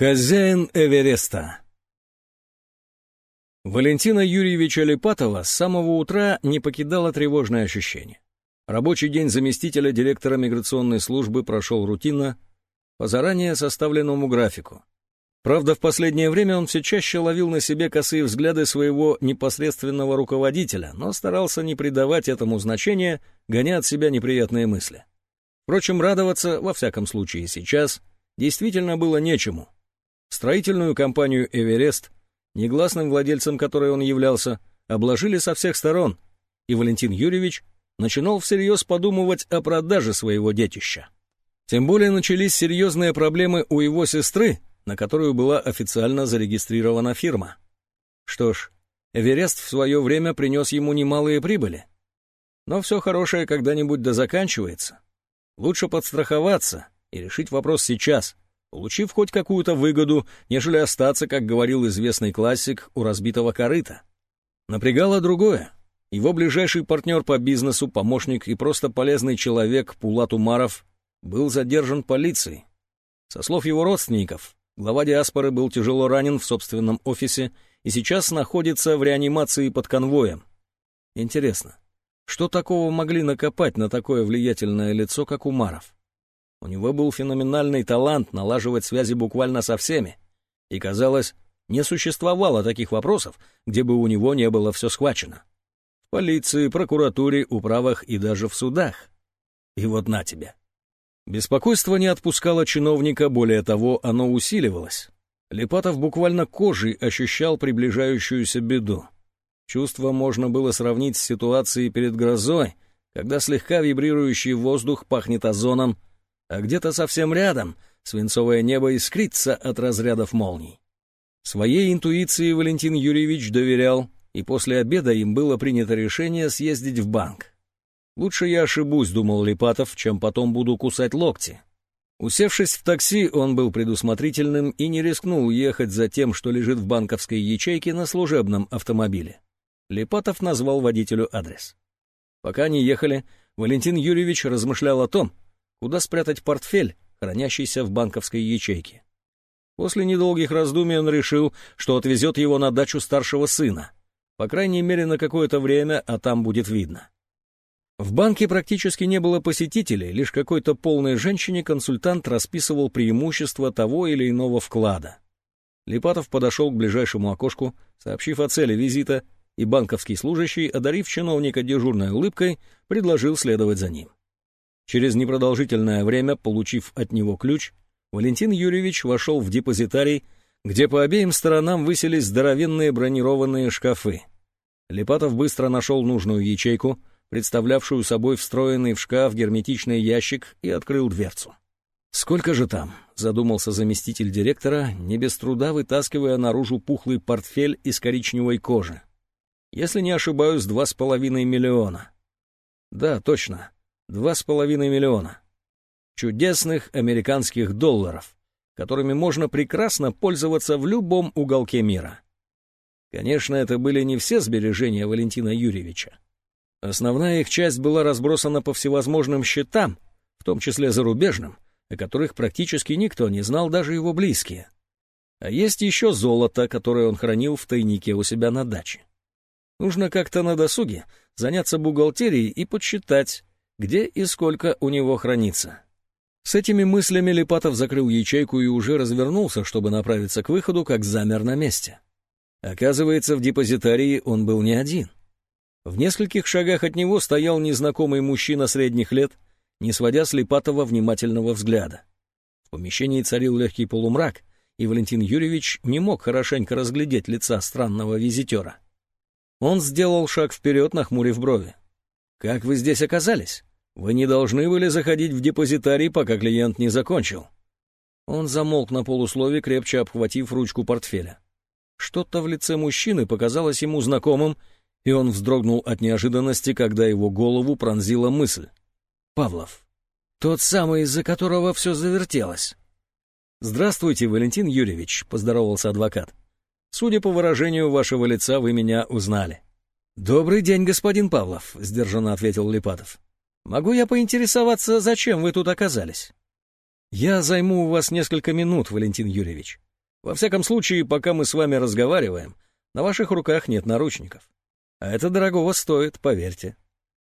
Хозяин Эвереста Валентина Юрьевича Липатова с самого утра не покидало тревожное ощущение. Рабочий день заместителя директора миграционной службы прошел рутинно, по заранее составленному графику. Правда, в последнее время он все чаще ловил на себе косые взгляды своего непосредственного руководителя, но старался не придавать этому значения, гоня от себя неприятные мысли. Впрочем, радоваться, во всяком случае сейчас, действительно было нечему — Строительную компанию «Эверест», негласным владельцем которой он являлся, обложили со всех сторон, и Валентин Юрьевич начинал всерьез подумывать о продаже своего детища. Тем более начались серьезные проблемы у его сестры, на которую была официально зарегистрирована фирма. Что ж, Эверест в свое время принес ему немалые прибыли. Но все хорошее когда-нибудь да заканчивается. Лучше подстраховаться и решить вопрос сейчас, получив хоть какую-то выгоду, нежели остаться, как говорил известный классик, у разбитого корыта. Напрягало другое. Его ближайший партнер по бизнесу, помощник и просто полезный человек Пулат Умаров был задержан полицией. Со слов его родственников, глава диаспоры был тяжело ранен в собственном офисе и сейчас находится в реанимации под конвоем. Интересно, что такого могли накопать на такое влиятельное лицо, как Умаров? У него был феноменальный талант налаживать связи буквально со всеми. И, казалось, не существовало таких вопросов, где бы у него не было все схвачено. В полиции, прокуратуре, управах и даже в судах. И вот на тебе. Беспокойство не отпускало чиновника, более того, оно усиливалось. Лепатов буквально кожей ощущал приближающуюся беду. Чувство можно было сравнить с ситуацией перед грозой, когда слегка вибрирующий воздух пахнет озоном, а где-то совсем рядом свинцовое небо искрится от разрядов молний. Своей интуиции Валентин Юрьевич доверял, и после обеда им было принято решение съездить в банк. «Лучше я ошибусь», — думал Липатов, — «чем потом буду кусать локти». Усевшись в такси, он был предусмотрительным и не рискнул ехать за тем, что лежит в банковской ячейке на служебном автомобиле. Липатов назвал водителю адрес. Пока они ехали, Валентин Юрьевич размышлял о том, куда спрятать портфель, хранящийся в банковской ячейке. После недолгих раздумий он решил, что отвезет его на дачу старшего сына, по крайней мере на какое-то время, а там будет видно. В банке практически не было посетителей, лишь какой-то полной женщине консультант расписывал преимущества того или иного вклада. Липатов подошел к ближайшему окошку, сообщив о цели визита, и банковский служащий, одарив чиновника дежурной улыбкой, предложил следовать за ним. Через непродолжительное время, получив от него ключ, Валентин Юрьевич вошел в депозитарий, где по обеим сторонам высились здоровенные бронированные шкафы. Лепатов быстро нашел нужную ячейку, представлявшую собой встроенный в шкаф герметичный ящик, и открыл дверцу. «Сколько же там?» — задумался заместитель директора, не без труда вытаскивая наружу пухлый портфель из коричневой кожи. «Если не ошибаюсь, два с половиной миллиона». «Да, точно. Два с половиной миллиона. Чудесных американских долларов, которыми можно прекрасно пользоваться в любом уголке мира. Конечно, это были не все сбережения Валентина Юрьевича. Основная их часть была разбросана по всевозможным счетам, в том числе зарубежным, о которых практически никто не знал, даже его близкие. А есть еще золото, которое он хранил в тайнике у себя на даче. Нужно как-то на досуге заняться бухгалтерией и подсчитать, где и сколько у него хранится. С этими мыслями Липатов закрыл ячейку и уже развернулся, чтобы направиться к выходу, как замер на месте. Оказывается, в депозитарии он был не один. В нескольких шагах от него стоял незнакомый мужчина средних лет, не сводя с Липатова внимательного взгляда. В помещении царил легкий полумрак, и Валентин Юрьевич не мог хорошенько разглядеть лица странного визитера. Он сделал шаг вперед, нахмурив брови. «Как вы здесь оказались?» Вы не должны были заходить в депозитарий, пока клиент не закончил. Он замолк на полуслове, крепче обхватив ручку портфеля. Что-то в лице мужчины показалось ему знакомым, и он вздрогнул от неожиданности, когда его голову пронзила мысль. Павлов. Тот самый, из-за которого все завертелось. «Здравствуйте, Валентин Юрьевич», — поздоровался адвокат. «Судя по выражению вашего лица, вы меня узнали». «Добрый день, господин Павлов», — сдержанно ответил Липатов. Могу я поинтересоваться, зачем вы тут оказались? Я займу у вас несколько минут, Валентин Юрьевич. Во всяком случае, пока мы с вами разговариваем, на ваших руках нет наручников. А это дорогого стоит, поверьте.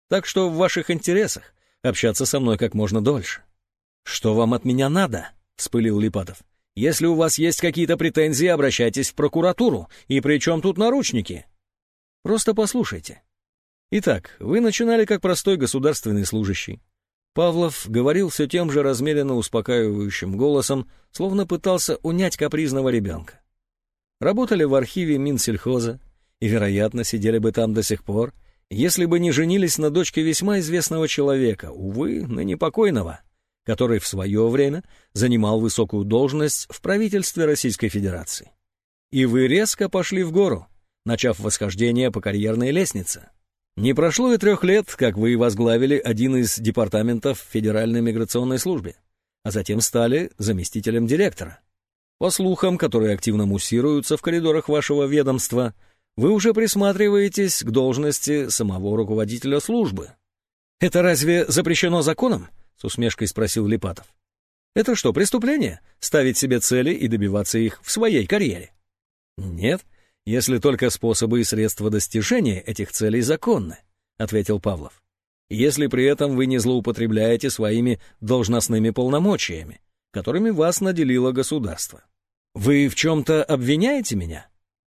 Так что в ваших интересах общаться со мной как можно дольше. Что вам от меня надо? вспылил Липатов. Если у вас есть какие-то претензии, обращайтесь в прокуратуру. И при чем тут наручники? Просто послушайте. Итак, вы начинали как простой государственный служащий. Павлов говорил все тем же размеренно успокаивающим голосом, словно пытался унять капризного ребенка. Работали в архиве Минсельхоза и, вероятно, сидели бы там до сих пор, если бы не женились на дочке весьма известного человека, увы, ныне покойного, который в свое время занимал высокую должность в правительстве Российской Федерации. И вы резко пошли в гору, начав восхождение по карьерной лестнице. Не прошло и трех лет, как вы возглавили один из департаментов Федеральной миграционной службы, а затем стали заместителем директора. По слухам, которые активно муссируются в коридорах вашего ведомства, вы уже присматриваетесь к должности самого руководителя службы. Это разве запрещено законом? С усмешкой спросил Липатов. Это что, преступление? Ставить себе цели и добиваться их в своей карьере? Нет, если только способы и средства достижения этих целей законны, ответил Павлов. Если при этом вы не злоупотребляете своими должностными полномочиями, которыми вас наделило государство. Вы в чем-то обвиняете меня?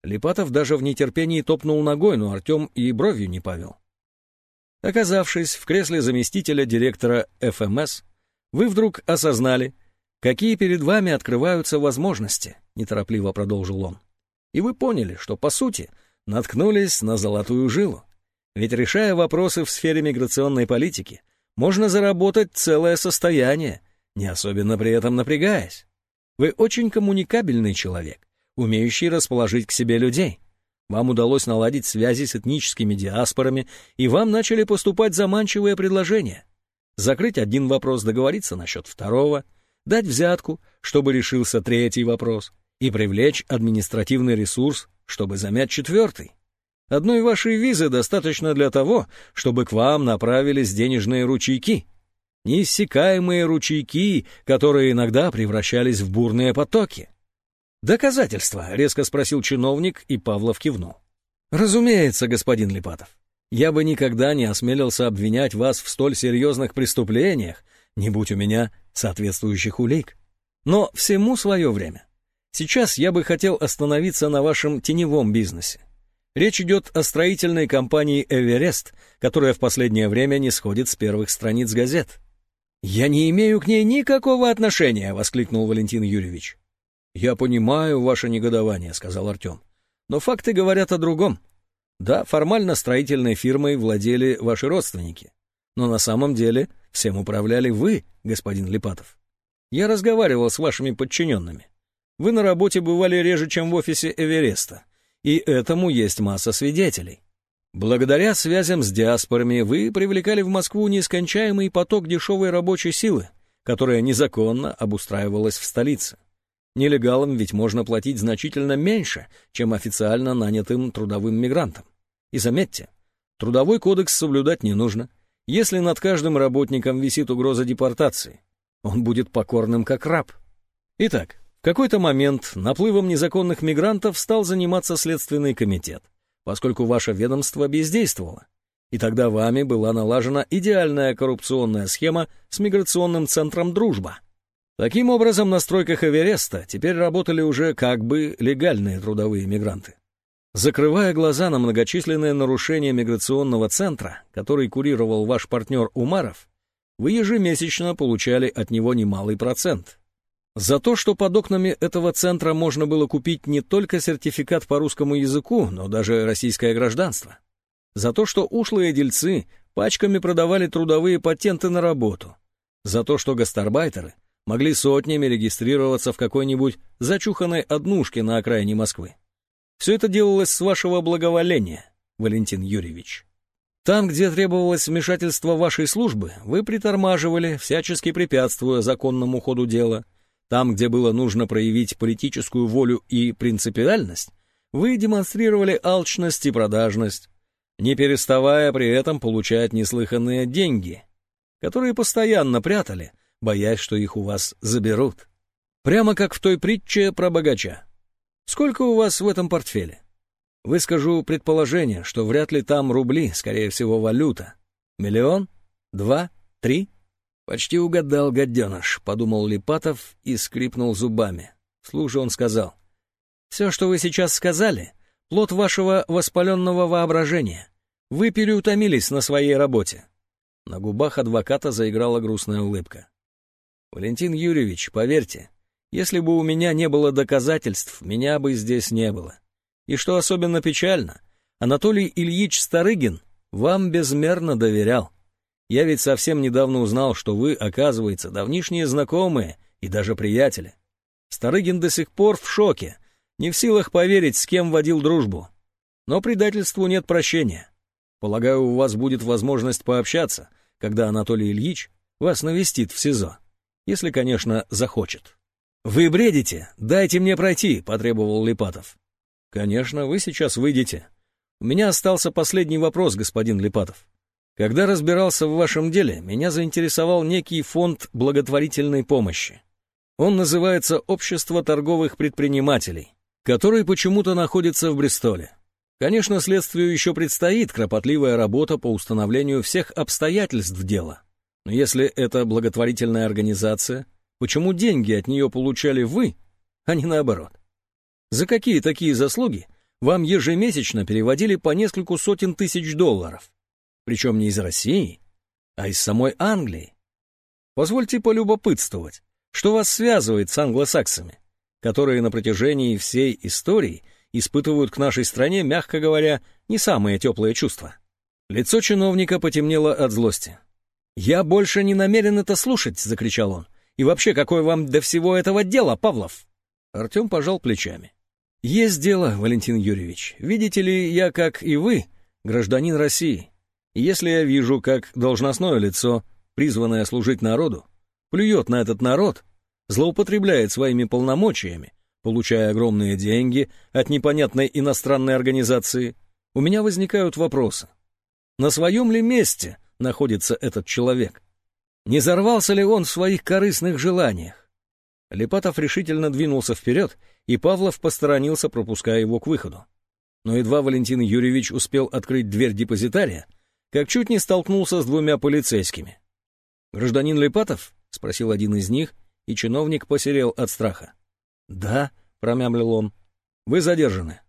Липатов даже в нетерпении топнул ногой, но Артем и бровью не повел. Оказавшись в кресле заместителя директора ФМС, вы вдруг осознали, какие перед вами открываются возможности, неторопливо продолжил он. И вы поняли, что, по сути, наткнулись на золотую жилу. Ведь решая вопросы в сфере миграционной политики, можно заработать целое состояние, не особенно при этом напрягаясь. Вы очень коммуникабельный человек, умеющий расположить к себе людей. Вам удалось наладить связи с этническими диаспорами, и вам начали поступать заманчивые предложения. Закрыть один вопрос, договориться насчет второго, дать взятку, чтобы решился третий вопрос, и привлечь административный ресурс, чтобы замять четвертый. Одной вашей визы достаточно для того, чтобы к вам направились денежные ручейки. Неиссякаемые ручейки, которые иногда превращались в бурные потоки. «Доказательства?» — резко спросил чиновник, и Павлов кивнул. «Разумеется, господин Липатов. Я бы никогда не осмелился обвинять вас в столь серьезных преступлениях, не будь у меня соответствующих улик. Но всему свое время. Сейчас я бы хотел остановиться на вашем теневом бизнесе. Речь идет о строительной компании «Эверест», которая в последнее время не сходит с первых страниц газет. «Я не имею к ней никакого отношения», — воскликнул Валентин Юрьевич. «Я понимаю ваше негодование», — сказал Артем. «Но факты говорят о другом. Да, формально строительной фирмой владели ваши родственники, но на самом деле всем управляли вы, господин Липатов. Я разговаривал с вашими подчиненными. Вы на работе бывали реже, чем в офисе Эвереста, и этому есть масса свидетелей. Благодаря связям с диаспорами вы привлекали в Москву нескончаемый поток дешевой рабочей силы, которая незаконно обустраивалась в столице. Нелегалам ведь можно платить значительно меньше, чем официально нанятым трудовым мигрантам. И заметьте, трудовой кодекс соблюдать не нужно. Если над каждым работником висит угроза депортации, он будет покорным как раб. Итак, какой-то момент наплывом незаконных мигрантов стал заниматься Следственный комитет, поскольку ваше ведомство бездействовало. И тогда вами была налажена идеальная коррупционная схема с миграционным центром «Дружба». Таким образом, на стройках Эвереста теперь работали уже как бы легальные трудовые мигранты. Закрывая глаза на многочисленные нарушения миграционного центра, который курировал ваш партнер Умаров, вы ежемесячно получали от него немалый процент. За то, что под окнами этого центра можно было купить не только сертификат по русскому языку, но даже российское гражданство. За то, что ушлые дельцы пачками продавали трудовые патенты на работу. За то, что гастарбайтеры могли сотнями регистрироваться в какой-нибудь зачуханной однушке на окраине Москвы. Все это делалось с вашего благоволения, Валентин Юрьевич. Там, где требовалось вмешательство вашей службы, вы притормаживали, всячески препятствуя законному ходу дела — там, где было нужно проявить политическую волю и принципиальность, вы демонстрировали алчность и продажность, не переставая при этом получать неслыханные деньги, которые постоянно прятали, боясь, что их у вас заберут. Прямо как в той притче про богача. Сколько у вас в этом портфеле? Выскажу предположение, что вряд ли там рубли, скорее всего, валюта. Миллион? Два? Три? Почти угадал, гаденыш, подумал Липатов и скрипнул зубами. Вслух он сказал. Все, что вы сейчас сказали, плод вашего воспаленного воображения. Вы переутомились на своей работе. На губах адвоката заиграла грустная улыбка. «Валентин Юрьевич, поверьте, если бы у меня не было доказательств, меня бы здесь не было. И что особенно печально, Анатолий Ильич Старыгин вам безмерно доверял. Я ведь совсем недавно узнал, что вы, оказывается, давнишние знакомые и даже приятели. Старыгин до сих пор в шоке, не в силах поверить, с кем водил дружбу. Но предательству нет прощения. Полагаю, у вас будет возможность пообщаться, когда Анатолий Ильич вас навестит в СИЗО. Если, конечно, захочет. «Вы бредите! Дайте мне пройти!» — потребовал Липатов. «Конечно, вы сейчас выйдете. У меня остался последний вопрос, господин Липатов. Когда разбирался в вашем деле, меня заинтересовал некий фонд благотворительной помощи. Он называется «Общество торговых предпринимателей», который почему-то находится в Бристоле. Конечно, следствию еще предстоит кропотливая работа по установлению всех обстоятельств дела. Но если это благотворительная организация, почему деньги от нее получали вы, а не наоборот? За какие такие заслуги вам ежемесячно переводили по нескольку сотен тысяч долларов? Причем не из России, а из самой Англии. Позвольте полюбопытствовать, что вас связывает с англосаксами, которые на протяжении всей истории – испытывают к нашей стране, мягко говоря, не самые теплые чувства. Лицо чиновника потемнело от злости. «Я больше не намерен это слушать!» — закричал он. «И вообще, какое вам до всего этого дела, Павлов?» Артем пожал плечами. «Есть дело, Валентин Юрьевич. Видите ли, я, как и вы, гражданин России. Если я вижу, как должностное лицо, призванное служить народу, плюет на этот народ, злоупотребляет своими полномочиями, получая огромные деньги от непонятной иностранной организации, у меня возникают вопросы. На своем ли месте находится этот человек? Не зарвался ли он в своих корыстных желаниях? Липатов решительно двинулся вперед, и Павлов посторонился, пропуская его к выходу. Но едва Валентин Юрьевич успел открыть дверь депозитария, как чуть не столкнулся с двумя полицейскими. «Гражданин Липатов?» — спросил один из них, и чиновник посерел от страха. «Да», — промямлил он, — «вы задержаны».